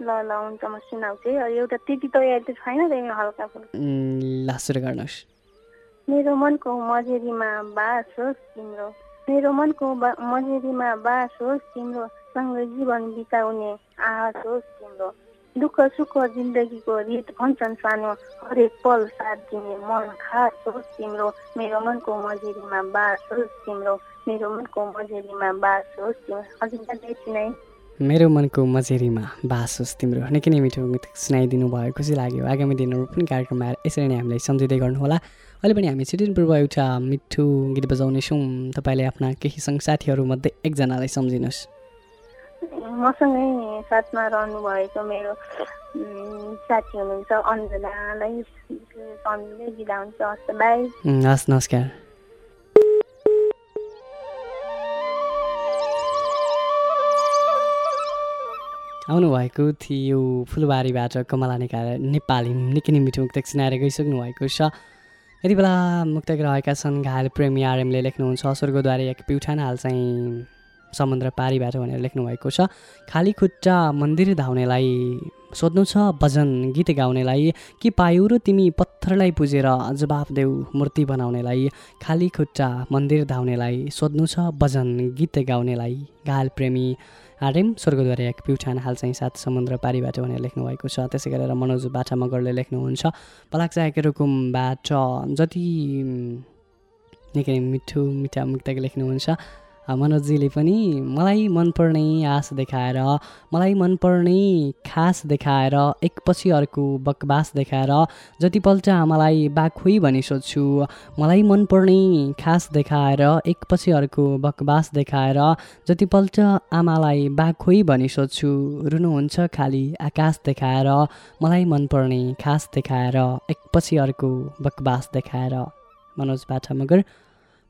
ल ल हुन्छ म सुनाउँछु है। एउटा त्यति तयारी त छैन त्यही हल्का ल सुरु गर्नुहोस्। मेरो मनको मजेरीमा बास होस् तिम्रो। मेरो मनको मजेरीमा बास होस् तिम्रो। सँगै जीवन बिताउने आश होस् तिम्रो। दुःख सुख जिन्दगीको रित भन्छन् सानो हरेक पल साथ दिने मन खास होस् तिम्रो। मेरो मनको मजेरीमा बास होस् तिम्रो। मेरो मनको मजेरीमा बास होस् तिम्रो। हजुर नै। मेरो मनको मजेरीमा बास होस् तिम्रो। निकै नै मिठो गीत सुनाइदिनु भयो। खुसी लाग्यो। आगामी दिनहरू पनि कार्यक्रममा आएर यसरी नै हामीलाई सम्झिँदै गर्नुहोला। अहिले पनि हामी छिटिन पूर्व एउटा मिठो गीत बजाउनेछौँ तपाईँले आफ्ना केही सङ्गसाथीहरूमध्ये एकजनालाई सम्झिनुहोस्। मसँगै साथमा रहनुभएको मेरो साथी हुनुहुन्छ अञ्जनालाई सम्झिँदै बिदा हुन्छ। हस् बाई। हस् नमस्कार। आउनुभएको थियो फुलबारीबाट कमला निका नेपाली निकै नै मिठो मुक्तक सुनाएर गइसक्नु भएको छ। यति बेला मुक्तक रहेका छन् घायल प्रेमी आरएमले लेख्नुहुन्छ स्वर्गद्वारे एक प्युठान हाल चाहिँ समुद्र पारीबाट भनेर लेख्नुभएको छ। खाली खुट्टा मन्दिर धाउनेलाई सोध्नु छ भजन गीत गाउनेलाई के पायौ र तिमी पत्थरलाई पुजेर जवाफ देऊ मूर्ति बनाउनेलाई? खाली खुट्टा मन्दिर धाउनेलाई सोध्नु छ भजन गीत गाउनेलाई? घायल प्रेमी आर्यम स्वर्गद्वारे एक प्युठान हाल चाहिँ सात समुद्र पारीबाट भनेर लेख्नुभएको छ। त्यसै गरेर मनोज बाठा मगरले लेख्नुहुन्छ पलाक चाहेको रुकुमबाट जति निकै मिठो मिठा मुक्तक लेख्नुहुन्छ। अ, मनोजजीले पनि मलाई मनपर्ने आश देखाएर मलाई मनपर्ने खास देखाएर एकपछि अर्को बकबास देखाएर जतिपल्ट आमालाई बाखोइ भनी सोध्छु मलाई मनपर्ने खास देखाएर एकपछि अर्को बकबास देखाएर जतिपल्ट आमालाई बाखोइ भनी सोध्छु रुनुहुन्छ खाली आकाश देखाएर मलाई मनपर्ने खास देखाएर एकपछि अर्को बकबास देखाएर। मनोज बाठा मगर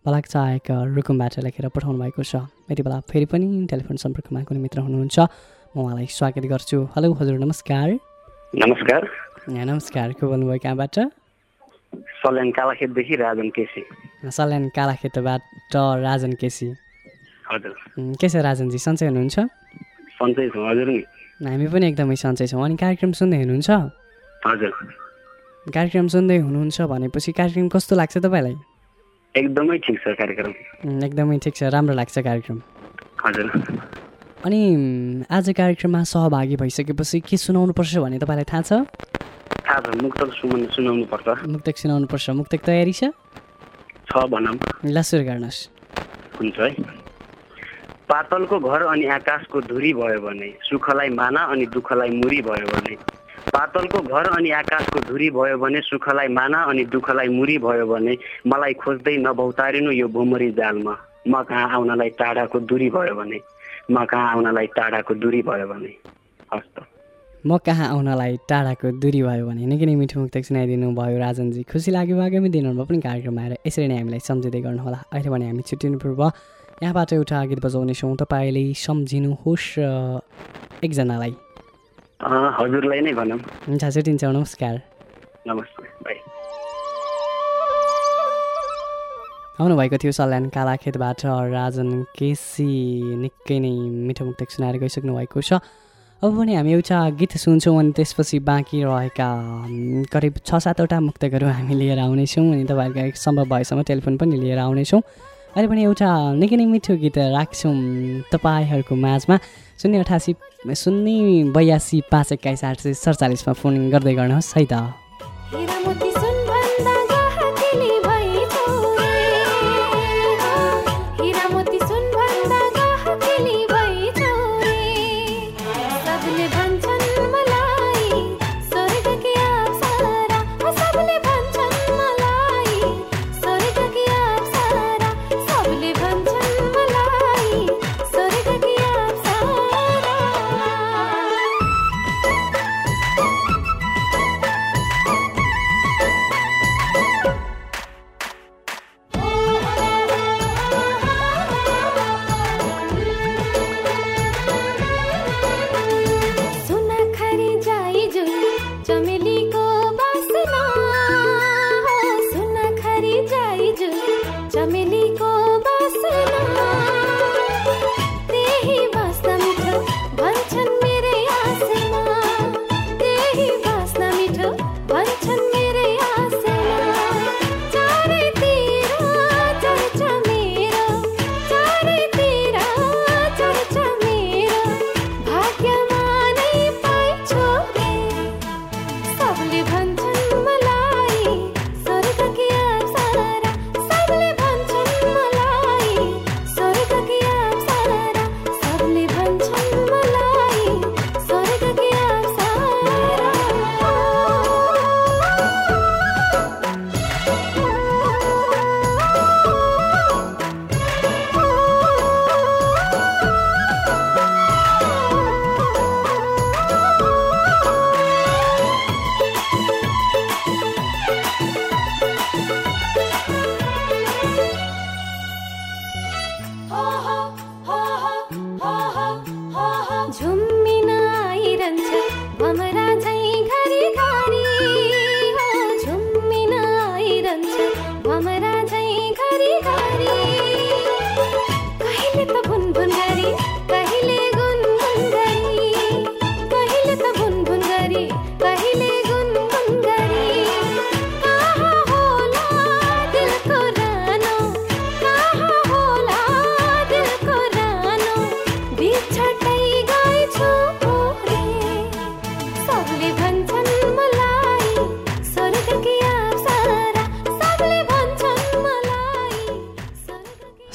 बलाक चाहेक रुकुमबाट लेखेर पठाउनु भएको छ। यति बेला फेरि पनि टेलिफोन सम्पर्कमा कुनै मित्र हुनुहुन्छ म उहाँलाई स्वागत गर्छु। हेलो हजुर नमस्कार। नमस्कार। यहाँ नमस्कार को बोल्नुभयो कहाँबाट? सल्यान कालाखेतदेखि राजन केसी। सल्यान कालाखेतबाट राजन केसी। हजुर। के छ राजनजी सन्चै हुनुहुन्छ? सन्चै छौँ हजुर नि। हामी पनि एकदमै सन्चै छौँ। अनि कार्यक्रम सुन्दै हुनुहुन्छ? हजुर। कार्यक्रम सुन्दै हुनुहुन्छ भनेपछि कार्यक्रम कस्तो लाग्छ तपाईँलाई? एकदमै ठिक छ कार्यक्रम। एकदमै ठिक छ राम्रो लाग्छ कार्यक्रम। हजुर। अनि आज कार्यक्रममा सहभागी भइसकेपछि के सुनाउनुपर्छ भन्ने तपाईँलाई थाहा छ? थाहा छ मुक्त सुमन सुनाउनु पर्छ मुक्तक सुनाउनुपर्छ। मुक्तक तयारी छ? छ भनौँ। ल सुरु गर्नुहोस्। हुन्छ है। पातलको घर अनि आकाशको धुरी भयो भने सुखलाई माना अनि दुःखलाई मुरी भयो भने पातलको घर अनि आकाशको धुरी भयो भने सुखलाई माना अनि दुःखलाई मुरी भयो भने मलाई खोज्दै नभौतारिनु यो भुमरी जालमा। म कहाँ आउनलाई टाढाको दूरी भयो भने? म कहाँ आउनलाई टाढाको दूरी भयो भने? हस् त म कहाँ आउनलाई टाढाको दूरी भयो भने? निकै नै मिठो मुक्तक सुनाइदिनु भयो राजनजी। खुसी लाग्यो आगामी दिनहरूमा पनि कार्यक्रममा आएर यसरी नै हामीलाई सम्झिँदै गर्नुहोला। अहिले भने हामी छुट्टिनु पूर्व यहाँबाट एउटा गीत बजाउनेछौँ तपाईँले सम्झिनुहोस् अ, एकजनालाई। हजुरलाई नै भनौँ। हुन्छ छुट्टिन्छौँ नमस्कार। नमस्ते बाई आउनुभएको थियो सल्यान कालाखेतबाट राजन केसी निकै नै मिठो मुक्तक सुनाएर गइसक्नु भएको छ। अब पनि हामी एउटा गीत सुन्छौँ अनि त्यसपछि बाँकी रहेका करिब छ सातवटा मुक्तकहरू हामी लिएर आउनेछौँ अनि तपाईँहरूको सम्भव भएसम्म टेलिफोन पनि लिएर आउनेछौँ। अहिले पनि एउटा निकै नै मिठो गीत राख्छौँ तपाईँहरूको माझमा। शून्य अठासी शून्य बयासी पाँच एक्काइस आठ सय सडचालिसमा फोन गर्दै गर्नुहोस् है त।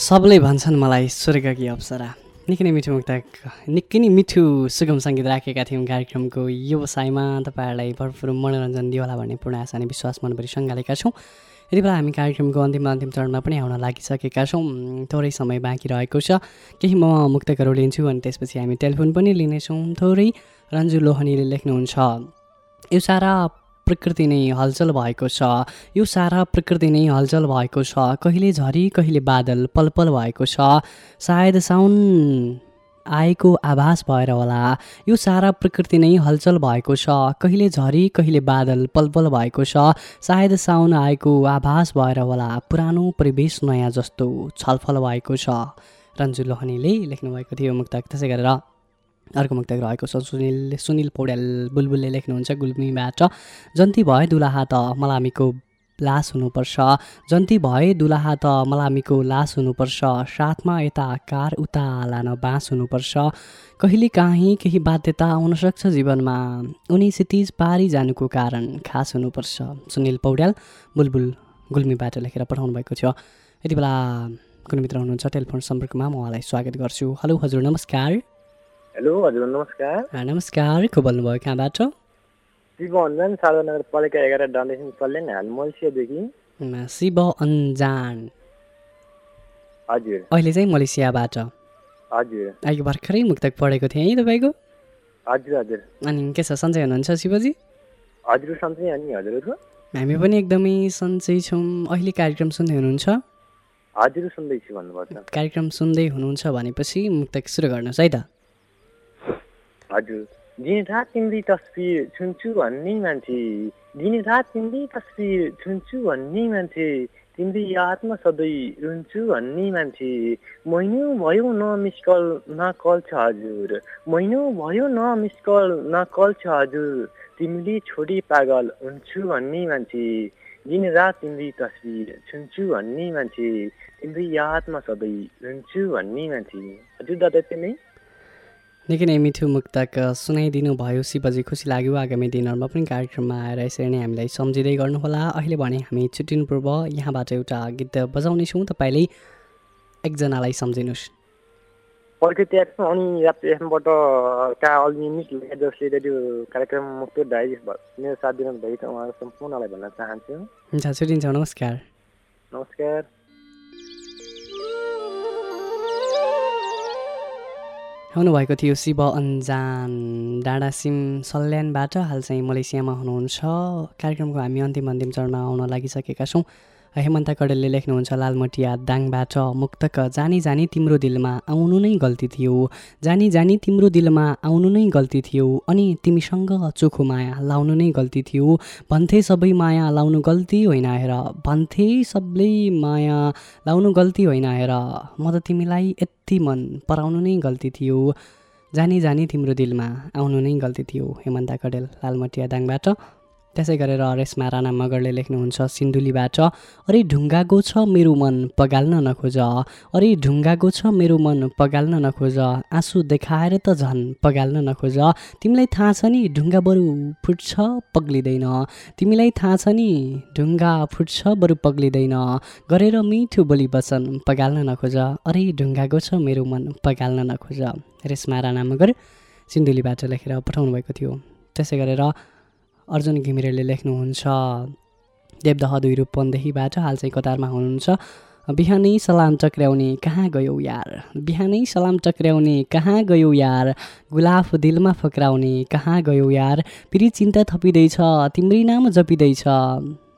सबले भन्छन् मलाई स्वर्गकी अप्सरा? निकै नै मिठो मुक्तक निकै नै मिठो सुगम सङ्गीत राखेका थियौँ कार्यक्रमको व्यवसायमा। तपाईँहरूलाई भरपुर मनोरञ्जन दियो होला भन्ने पूर्ण आशा अनि विश्वास मनभरि सङ्घालेका छौँ। यति बेला हामी कार्यक्रमको अन्तिम अन्तिम चरणमा पनि आउन लागिसकेका छौँ। थोरै समय बाँकी रहेको छ। केही म मुक्तकहरू लिन्छु अनि त्यसपछि हामी टेलिफोन पनि लिनेछौँ थोरै। रन्जु लोहनीले लेख्नुहुन्छ यो सारा प्रकृति नै हलचल भएको छ। यो सारा प्रकृति नै हलचल भएको छ। कहिले झरी कहिले बादल पलपल भएको छ। सायद साउन आएको आभास भएर होला। यो सारा प्रकृति नै हलचल भएको छ। कहिले झरी कहिले बादल पलपल भएको छ। सायद साउन आएको आभास भएर होला। पुरानो परिवेश नयाँ जस्तो छलफल भएको छ। रन्जु लोहनीले लेख्नुभएको थियो मुक्तक। त्यसै गरेर अर्को मुक्तक रहेको छ सुनिल सुनिल पौड्याल बुलबुलले लेख्नुहुन्छ गुल्मीबाट जन्ती भए दुलाहा त मलामीको लास हुनुपर्छ। जन्ती भए दुलाहा त मलामीको लास हुनुपर्छ। साथमा यता कार उता लान बाँस हुनुपर्छ। कहिले काहीँ केही बाध्यता आउनसक्छ जीवनमा। उनी क्षितिज पारी जानुको कारण खास हुनुपर्छ। सुनिल पौड्याल बुलबुल गुल्मीबाट लेखेर पठाउनु भएको थियो। यति बेला कुनै मित्र हुनुहुन्छ टेलिफोन सम्पर्कमा म उहाँलाई स्वागत गर्छु। हेलो हजुर नमस्कार। हेलो हजुर नमस्कार। नमस्कार। को बोल्नुभयो? कहाँबाट शिव अन्जान सारदा नगरपालिका एघार डन्डेसन कल्याण हाल मलेसियादेखि। शिव अन्जान। हजुर। अहिले चाहिँ मलेसियाबाट। हजुर। अघि भर्खरै मुक्तक पढेको थिएँ है तपाईँको? हजुर हजुर। अनि के छ सन्चै हुनुहुन्छ शिवजी? हजुर सन्चै अनि हजुरहरूको हामी पनि एकदमै सन्चै छौँ। अहिले कार्यक्रम सुन्दै हुनुहुन्छ? हजुर सुन्दैछु भन्नुपर्छ कार्यक्रम सुन्दै हुनुहुन्छ भनेपछि मुक्तक सुरु गर्नुहोस् है त। हजुर दिन रात तिम्री तस्बिर छुन्छु भन्ने मान्छे दिन रात तिम्री तस्बिर छुन्छु भन्ने मान्छे तिम्री यादमा सधैँ रुन्छु भन्ने मान्छे महिनौ भयो न मिस कल न कल छ हजुर महिनौ भयो न मिस कल न कल छ हजुर तिमीले छोडी पागल हुन्छु भन्ने मान्छे दिन रात तिम्री तस्बिर छुन्छु भन्ने मान्छे तिम्री यादमा सधैँ रुन्छु भन्ने मान्छे हजुर दादा यति नै निकै नै मिठो मुक्तक सुनाइदिनु भयो। शिवजी खुसी लाग्यो आगामी दिनहरूमा पनि कार्यक्रममा आएर यसरी नै हामीलाई सम्झिँदै गर्नुहोला। अहिले भने हामी छुट्टिनु पूर्व यहाँबाट एउटा गीत बजाउनेछौँ। तपाईँले एकजनालाई सम्झिनुहोस्। एफएम अनि राप्ती एफएमबाट का अलिमिट लेखा जसले रेडियो कार्यक्रम मुक्त डाइरी मेरो साथ दिनु भएको उहाँहरू सम्पूर्णलाई भन्न चाहन्छु। हुन्छ छुट्टिन्छौँ। नमस्कार। नमस्कार। आउनुभएको थियो शिव अन्जान। डाँडा सिम सल्यानबाट हाल चाहिँ मलेसियामा हुनुहुन्छ। कार्यक्रमको हामी अन्तिम अन्तिम चरणमा आउन लागिसकेका छौँ। हेमन्त कडेलले लेख्नुहुन्छ लालमटिया दाङबाट मुक्तक जानी जानी तिम्रो दिलमा आउनु नै गल्ती थियो। जानी जानी तिम्रो दिलमा आउनु नै गल्ती थियो। अनि तिमीसँग चोखो माया लाउनु नै गल्ती थियो। भन्थे सबै माया लाउनु गल्ती होइन हेर भन्थे सबले माया लाउनु गल्ती होइन हेर म त तिमीलाई यति मन पराउनु नै गल्ती थियो। जानी जानी तिम्रो दिलमा आउनु नै गल्ती थियो। हेमन्त कडेल लालमटिया दाङबाट त्यसै गरेर रेस्मा राणा मगरले लेख्नुहुन्छ सिन्धुलीबाट अरे ढुङ्गाको छ मेरो मन पगाल्न नखोज। अरे ढुङ्गाको छ मेरो मन पगाल्न नखोज। आँसु देखाएर त झन् पगाल्न नखोज। तिमीलाई थाहा छ नि ढुङ्गा बरु फुट्छ पग्लिँदैन। तिमीलाई थाहा छ नि ढुङ्गा फुट्छ बरु पग्लिँदैन। गरेर मिठो बोली वचन पगाल्न नखोज। अरे ढुङ्गाको छ मेरो मन पगाल्न नखोज। रेस्मा राणा मगर सिन्धुलीबाट लेखेर पठाउनु भएको थियो। त्यसै गरेर अर्जुन घिमिरेले लेख्नुहुन्छ देवदह दुई रूपन्देहीबाट हाल चाहिँ कतारमा हुनुहुन्छ। बिहानै सलाम टक्र्याउने कहाँ गयो यार? बिहानै सलाम टक्र्याउने कहाँ गयो यार? गुलाफ दिलमा फक्राउने कहाँ गयो यार? फेरि चिन्ता थपिँदैछ तिम्रै नाम जपिँदैछ।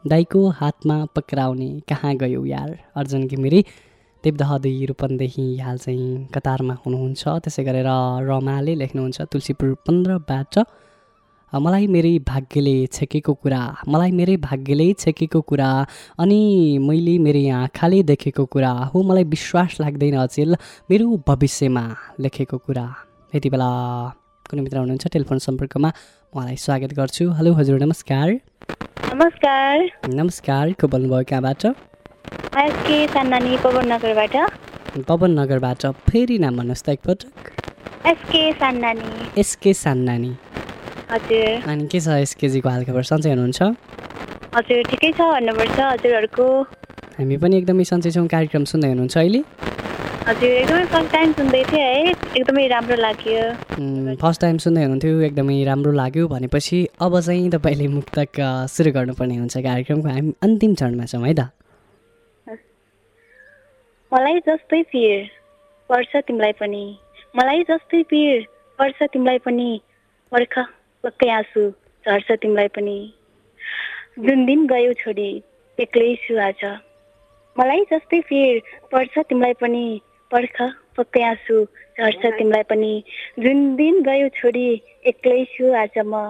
दाइको हातमा पक्राउने कहाँ गयो यार? अर्जुन घिमिरे देवदह दुई रूपन्देही हाल चाहिँ कतारमा हुनुहुन्छ। त्यसै गरेर रमाले लेख्नुहुन्छ तुलसीपुर पन्ध्रबाट मलाई मेरै भाग्यले छेकेको कुरा मलाई मेरै भाग्यले छेकेको कुरा अनि मैले मेरै आँखाले देखेको कुरा हो मलाई विश्वास लाग्दैन अचेल मेरो भविष्यमा लेखेको कुरा। यति बेला कुनै मित्र हुनुहुन्छ टेलिफोन सम्पर्कमा उहाँलाई स्वागत गर्छु। हेलो हजुर नमस्कार। नमस्कार। नमस्कार को बोल्नुभयो कहाँबाट? पवन नगरबाट पवन नगरबाट फेरि नाम भन्नुहोस् त एकपटक। एसके सान्नानी। एसके सान्नानी। हजुर। अनि के छ एसकेजीको हालखबर? सन्चै हुनुहुन्छ? हजुर ठिकै छ भन्नुपर्छ हजुरहरूको। हामी पनि एकदमै सन्चै छौँ कार्यक्रम सुन्दै हुनुहुन्छ अहिले। हजुर एकदमै फर्स्ट टाइम सुन्दै थिएँ है एकदमै राम्रो लाग्यो। फर्स्ट टाइम सुन्दै हुनुहुन्थ्यो एकदमै राम्रो लाग्यो भनेपछि अब चाहिँ तपाईँले मुक्तक सुरु गर्नुपर्ने हुन्छ कार्यक्रमको हामी अन्तिम चरणमा छौँ है त। मलाई जस्तै पिर पर्छ तिमीलाई पनि। मलाई जस्तै पिर पर्छ तिमीलाई पनि। पर्ख पक्कै आँसु झर्छ तिमीलाई पनि। जुन दिन गयो छोडी एक्लै छु आज। मलाई जस्तै फिर पर्छ तिमीलाई पनि पर्ख पक्कै आँसु झर्छ तिमीलाई पनि। जुन दिन गयो छोडी एक्लै छु आज म।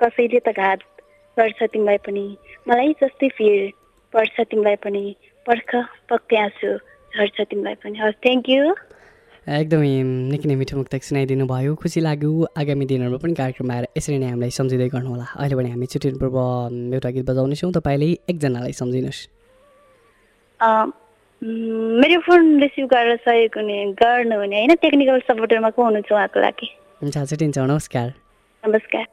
कसैले त घात गर्छ तिमीलाई पनि। मलाई जस्तै फिर पर्छ तिमीलाई पनि पर्ख पक्कै आँसु झर्छ तिमीलाई पनि। हस् थ्याङ्क यू एकदमै निकै नै मिठो मुक्तक सुनाइदिनु भयो खुसी लाग्यो। आगामी दिनहरूमा पनि कार्यक्रममा आएर यसरी नै हामीलाई सम्झिँदै गर्नुहोला। अहिले भने हामी छुट्टिनु पूर्व एउटा गीत बजाउनेछौँ। तपाईँले एकजनालाई सम्झिनुहोस्। मेरो फोन रिसिभ गरेर सहयोग हुने गर्नुहुने होइन टेक्निकल सपोर्टरमा को हुनुहुन्छ उहाँको लागि? हुन्छ छुट्टिन्छौँ नमस्कार। नमस्कार।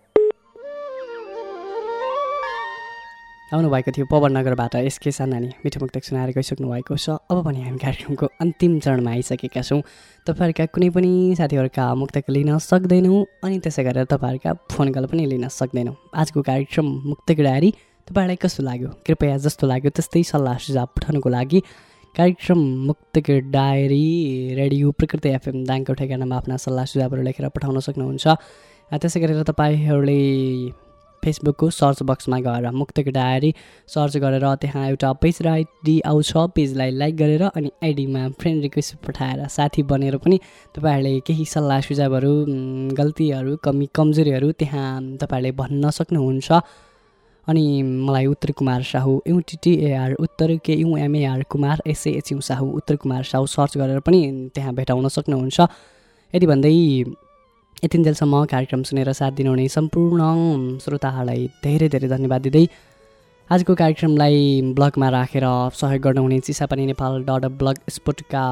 आउनुभएको थियो पवननगरबाट एसके सानानी मिठो मुक्तक सुनाएर गइसक्नु भएको छ। अब पनि हामी कार्यक्रमको अन्तिम चरणमा आइसकेका छौँ। तपाईँहरूका कुनै पनि साथीहरूका मुक्तक लिन सक्दैनौँ अनि त्यसै गरेर तपाईँहरूका फोन कल पनि लिन सक्दैनौँ। आजको कार्यक्रम मुक्तक डायरी तपाईँहरूलाई कस्तो लाग्यो? कृपया जस्तो लाग्यो त्यस्तै सल्लाह सुझाव पठाउनुको लागि कार्यक्रम Muktak diary radio Prakriti FM दाङको ठेगानामा आफ्ना सल्लाह सुझावहरू लेखेर पठाउन सक्नुहुन्छ। त्यसै गरेर तपाईँहरूले फेसबुकको सर्च बक्समा गएर मुक्तक डायरी सर्च गरेर त्यहाँ एउटा पेज र आइडी आउँछ। पेजलाई लाइक गरेर अनि आइडीमा फ्रेन्ड रिक्वेस्ट पठाएर साथी बनेर पनि तपाईँहरूले केही सल्लाह सुझावहरू गल्तीहरू कमी कमजोरीहरू त्यहाँ तपाईँहरूले भन्न सक्नुहुन्छ। अनि मलाई उत्तर कुमार साहु युटिटिएआर उत्तर के युएमएआर कुमार एसएएचयु साहु उत्तर कुमार साहु सर्च गरेर पनि त्यहाँ भेटाउन सक्नुहुन्छ। यति भन्दै यतिन्जेलसम्म कार्यक्रम सुनेर साथ दिनुहुने सम्पूर्ण श्रोताहरूलाई धेरै धेरै धन्यवाद दिँदै आजको कार्यक्रमलाई ब्लगमा राखेर सहयोग गर्नुहुने चिसापानी नेपाल डट ब्लग स्पोर्टका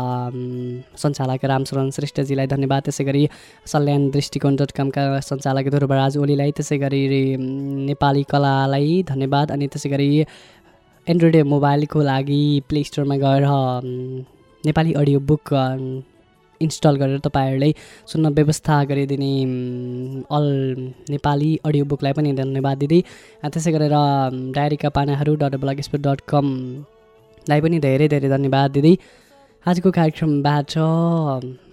सञ्चालक रामशरण श्रेष्ठजीलाई धन्यवाद। त्यसै गरी सल्यान दृष्टिकोण डट कमका सञ्चालक ध्रुवराज ओलीलाई त्यसै गरी नेपाली कलालाई धन्यवाद। अनि त्यसै गरी एन्ड्रोइड मोबाइलको लागि प्ले स्टोरमा गएर नेपाली अडियो बुक इन्स्टल गरेर तपाईँहरूलाई सुन्न व्यवस्था गरिदिने अल नेपाली अडियो बुकलाई पनि धन्यवाद दिँदै त्यसै गरेर डायरीका पानाहरू डट ब्लग स्पोर्ट डट कमलाई पनि धेरै धेरै धन्यवाद दिँदै आजको कार्यक्रमबाट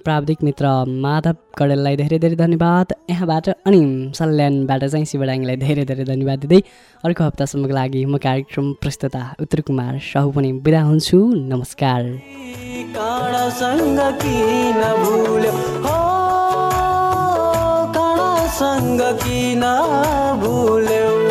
प्राविधिक मित्र माधव कडेललाई धेरै धेरै धन्यवाद। यहाँबाट अनि सल्यानबाट चाहिँ शिवडाङलाई धेरै धेरै धन्यवाद दिँदै अर्को हप्तासम्मको लागि म कार्यक्रम प्रस्तुता उत्तर कुमार साहु पनि बिदा हुन्छु। नमस्कार। किन भुल्यो?